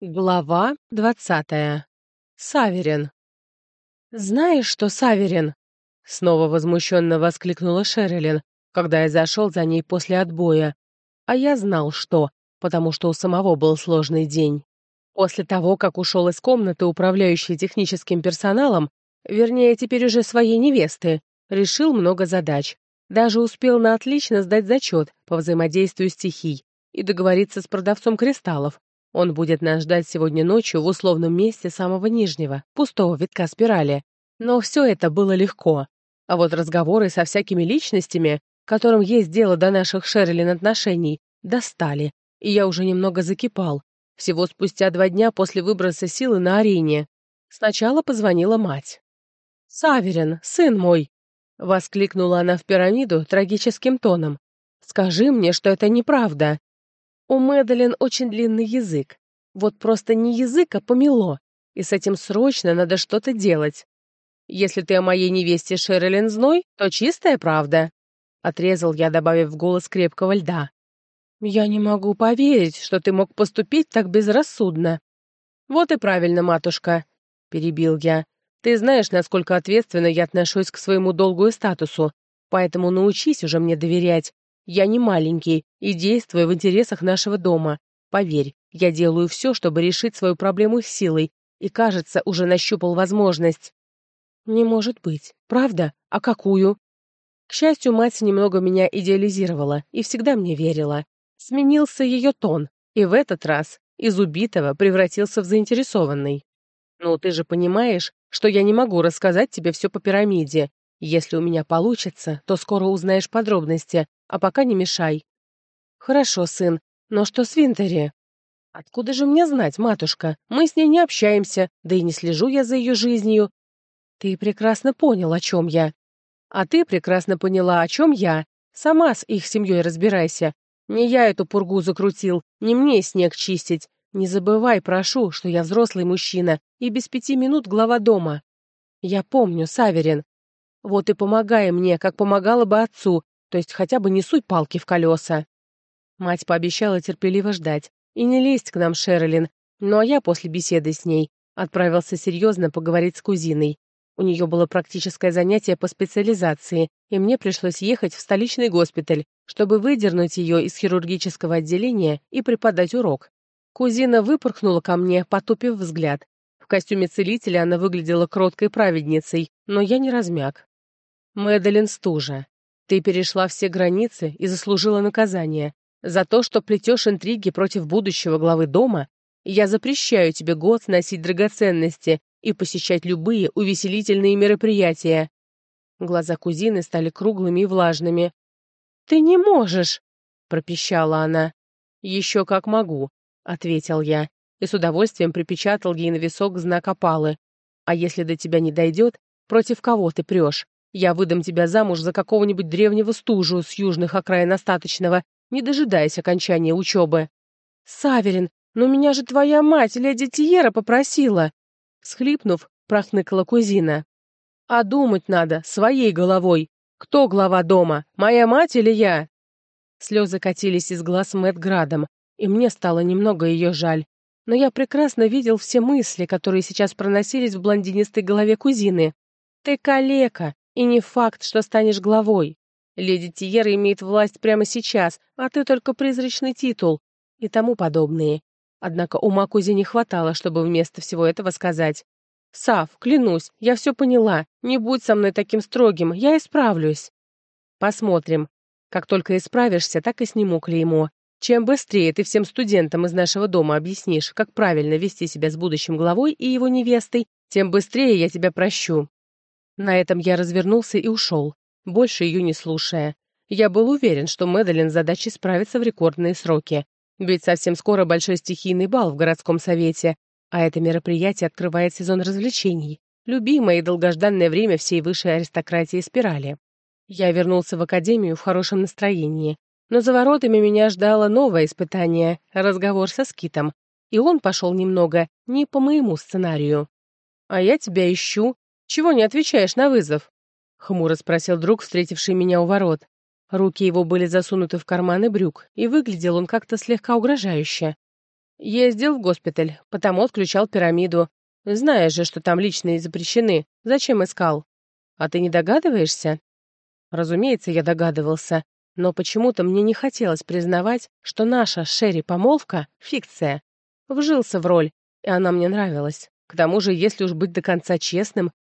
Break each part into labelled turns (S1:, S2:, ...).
S1: Глава двадцатая. Саверин. «Знаешь что, Саверин?» — снова возмущенно воскликнула Шерлин, когда я зашел за ней после отбоя. А я знал, что, потому что у самого был сложный день. После того, как ушел из комнаты управляющий техническим персоналом, вернее, теперь уже своей невесты, решил много задач. Даже успел на отлично сдать зачет по взаимодействию стихий и договориться с продавцом кристаллов, он будет нас ждать сегодня ночью в условном месте самого нижнего, пустого витка спирали. Но все это было легко. А вот разговоры со всякими личностями, которым есть дело до наших Шерлин отношений, достали, и я уже немного закипал. Всего спустя два дня после выброса силы на арене. Сначала позвонила мать. «Саверин, сын мой!» — воскликнула она в пирамиду трагическим тоном. «Скажи мне, что это неправда. У Мэдалин очень длинный язык. Вот просто не язык, а помело. И с этим срочно надо что-то делать. Если ты о моей невесте Шерлин Зной, то чистая правда. Отрезал я, добавив в голос крепкого льда. Я не могу поверить, что ты мог поступить так безрассудно. Вот и правильно, матушка, перебил я. Ты знаешь, насколько ответственно я отношусь к своему долгу и статусу, поэтому научись уже мне доверять я не маленький и действую в интересах нашего дома. Поверь, я делаю все, чтобы решить свою проблему силой, и, кажется, уже нащупал возможность. Не может быть. Правда? А какую? К счастью, мать немного меня идеализировала и всегда мне верила. Сменился ее тон, и в этот раз из убитого превратился в заинтересованный. «Ну, ты же понимаешь, что я не могу рассказать тебе все по пирамиде. Если у меня получится, то скоро узнаешь подробности, а пока не мешай». «Хорошо, сын, но что с Винтери?» «Откуда же мне знать, матушка? Мы с ней не общаемся, да и не слежу я за ее жизнью». «Ты прекрасно понял, о чем я». «А ты прекрасно поняла, о чем я. Сама с их семьей разбирайся. Не я эту пургу закрутил, не мне снег чистить. Не забывай, прошу, что я взрослый мужчина и без пяти минут глава дома». «Я помню, Саверин, Вот и помогай мне, как помогала бы отцу, то есть хотя бы не суй палки в колеса. Мать пообещала терпеливо ждать и не лезть к нам, Шерлин, ну а я после беседы с ней отправился серьезно поговорить с кузиной. У нее было практическое занятие по специализации, и мне пришлось ехать в столичный госпиталь, чтобы выдернуть ее из хирургического отделения и преподать урок. Кузина выпорхнула ко мне, потупив взгляд. В костюме целителя она выглядела Мэдалин стужа. Ты перешла все границы и заслужила наказание. За то, что плетешь интриги против будущего главы дома, я запрещаю тебе год носить драгоценности и посещать любые увеселительные мероприятия». Глаза кузины стали круглыми и влажными. «Ты не можешь!» — пропищала она. «Еще как могу», — ответил я и с удовольствием припечатал ей на висок знак опалы. «А если до тебя не дойдет, против кого ты прешь? Я выдам тебя замуж за какого-нибудь древнего стужу с южных окраин остаточного, не дожидаясь окончания учебы. Саверин, но меня же твоя мать, леди Тиера, попросила. Схлипнув, прохныкала кузина. А думать надо, своей головой. Кто глава дома, моя мать или я? Слезы катились из глаз Мэтт градом, и мне стало немного ее жаль. Но я прекрасно видел все мысли, которые сейчас проносились в блондинистой голове кузины. И не факт, что станешь главой. Леди Тиера имеет власть прямо сейчас, а ты только призрачный титул и тому подобные. Однако у Макузи не хватало, чтобы вместо всего этого сказать. «Сав, клянусь, я все поняла. Не будь со мной таким строгим, я исправлюсь». «Посмотрим. Как только исправишься, так и сниму клеймо. Чем быстрее ты всем студентам из нашего дома объяснишь, как правильно вести себя с будущим главой и его невестой, тем быстрее я тебя прощу. На этом я развернулся и ушел, больше ее не слушая. Я был уверен, что Мэдалин с задачей справится в рекордные сроки. Ведь совсем скоро большой стихийный бал в городском совете, а это мероприятие открывает сезон развлечений, любимое и долгожданное время всей высшей аристократии спирали. Я вернулся в академию в хорошем настроении, но за воротами меня ждало новое испытание — разговор со Скитом, и он пошел немного не по моему сценарию. «А я тебя ищу», «Чего не отвечаешь на вызов?» — хмуро спросил друг, встретивший меня у ворот. Руки его были засунуты в карманы брюк, и выглядел он как-то слегка угрожающе. Ездил в госпиталь, потому отключал пирамиду. Знаешь же, что там личные запрещены. Зачем искал? А ты не догадываешься? Разумеется, я догадывался, но почему-то мне не хотелось признавать, что наша Шерри помолвка — фикция. Вжился в роль, и она мне нравилась. К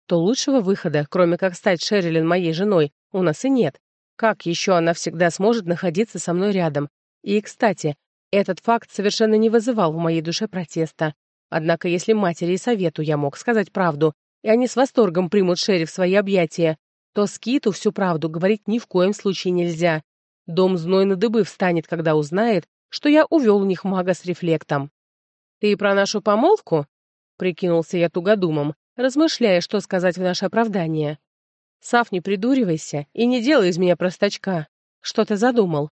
S1: тому же, если уж быть до конца честным, то лучшего выхода, кроме как стать Шерилин моей женой, у нас и нет. Как еще она всегда сможет находиться со мной рядом? И, кстати, этот факт совершенно не вызывал в моей душе протеста. Однако, если матери и совету я мог сказать правду, и они с восторгом примут Шерри в свои объятия, то Скиту всю правду говорить ни в коем случае нельзя. Дом зной на Размышляя, что сказать в наше оправдание. Сав, не придуривайся и не делай из меня простачка. Что ты задумал?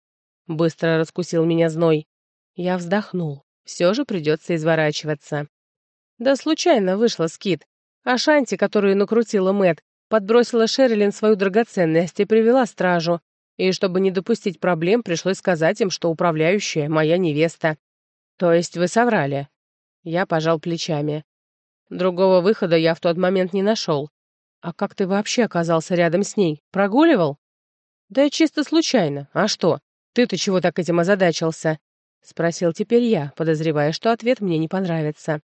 S1: Быстро раскусил меня зной. Я вздохнул. Все же придется изворачиваться. Да случайно вышла скид. А шанти, которую накрутила Мэт, подбросила Шерлин свою драгоценность и привела стражу. И чтобы не допустить проблем, пришлось сказать им, что управляющая моя невеста. То есть вы соврали. Я пожал плечами. Другого выхода я в тот момент не нашел. «А как ты вообще оказался рядом с ней? Прогуливал?» «Да чисто случайно. А что? Ты-то чего так этим озадачился?» — спросил теперь я, подозревая, что ответ мне не понравится.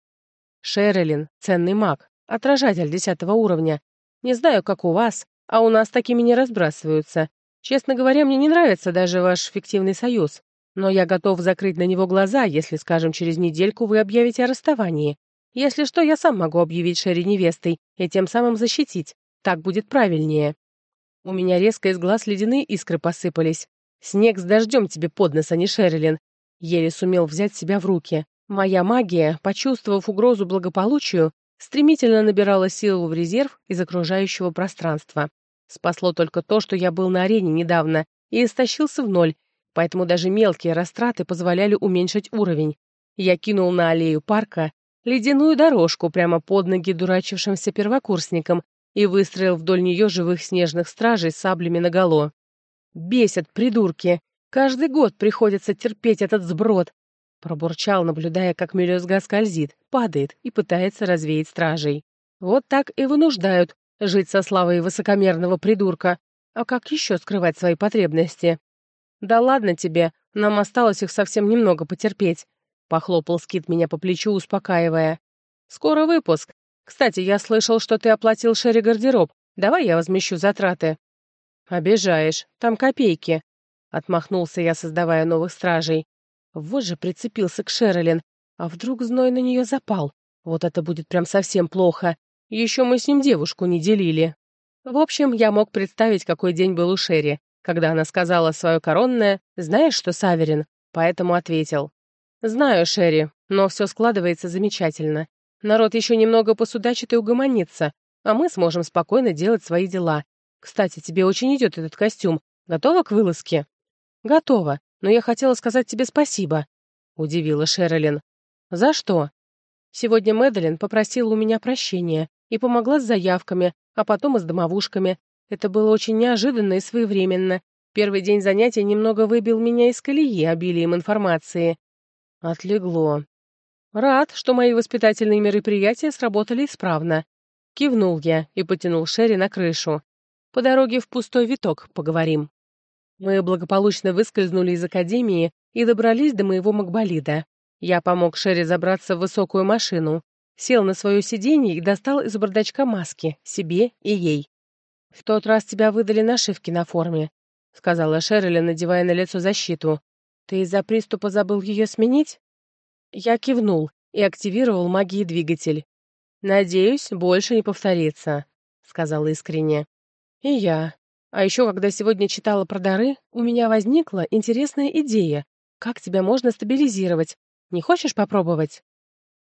S1: «Шерлин — ценный маг, отражатель десятого уровня. Не знаю, как у вас, а у нас такими не разбрасываются. Честно говоря, мне не нравится даже ваш фиктивный союз. Но я готов закрыть на него глаза, если, Если что, я сам могу объявить Шерри невестой и тем самым защитить. Так будет правильнее. У меня резко из глаз ледяные искры посыпались. Снег с дождем тебе под нос, а не Шерлин. Еле сумел взять себя в руки. Моя магия, почувствовав угрозу благополучию, стремительно набирала силу в резерв из окружающего пространства. Спасло только то, что я был на арене недавно и истощился в ноль, поэтому даже мелкие растраты позволяли уменьшить уровень. Я кинул на аллею парка ледяную дорожку прямо под ноги дурачившимся первокурсникам и выстроил вдоль нее живых снежных стражей саблями наголо. «Бесят, придурки! Каждый год приходится терпеть этот сброд!» Пробурчал, наблюдая, как мелюзга скользит, падает и пытается развеять стражей. «Вот так и вынуждают жить со славой высокомерного придурка. А как еще скрывать свои потребности?» «Да ладно тебе, нам осталось их совсем немного потерпеть. Похлопал Скит меня по плечу, успокаивая. Скоро выпуск. Кстати, я слышал, что ты оплатил Шерри гардероб. Давай я возмещу затраты. Обижаешь. Там копейки. Отмахнулся я, создавая новых стражей. Вот же прицепился к Шерлин. А вдруг зной на нее запал? Вот это будет прям совсем плохо. Еще мы с ним девушку не делили. В общем, я мог представить, какой день был «Знаю, Шерри, но все складывается замечательно. Народ еще немного посудачит и угомонится, а мы сможем спокойно делать свои дела. Кстати, тебе очень идет этот костюм. Готова к вылазке?» «Готова, но я хотела сказать тебе спасибо», — удивила Шерлин. «За что?» «Сегодня Мэдалин попросила у меня прощения и помогла с заявками, а потом и с домовушками. Это было очень неожиданно и своевременно. Первый день занятия немного выбил меня из колеи обилием информации. Отлегло. Рад, что мои воспитательные мероприятия сработали исправно. Кивнул я и потянул Шерри на крышу. По дороге в пустой виток поговорим. Мы благополучно выскользнули из академии и добрались до моего макболида. Я помог Шерри забраться в высокую машину, сел на свое сиденье и достал из бардачка маски себе и ей. «В тот раз тебя выдали нашивки на форме», — сказала Шерри, надевая на лицо защиту. Ты из-за приступа забыл ее сменить? Я кивнул и активировал магии двигатель. Надеюсь, больше не повторится, сказал искренне. И я. А еще, когда сегодня читала про дары, у меня возникла интересная идея. Как тебя можно стабилизировать? Не хочешь попробовать?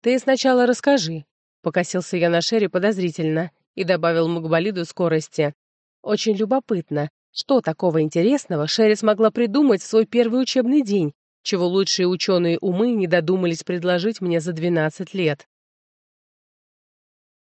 S1: Ты сначала расскажи, покосился я на Шерри подозрительно и добавил мукболиду скорости. Очень любопытно, что такого интересного Шерри смогла придумать в свой первый учебный день, чего лучшие ученые умы не додумались предложить мне за 12 лет?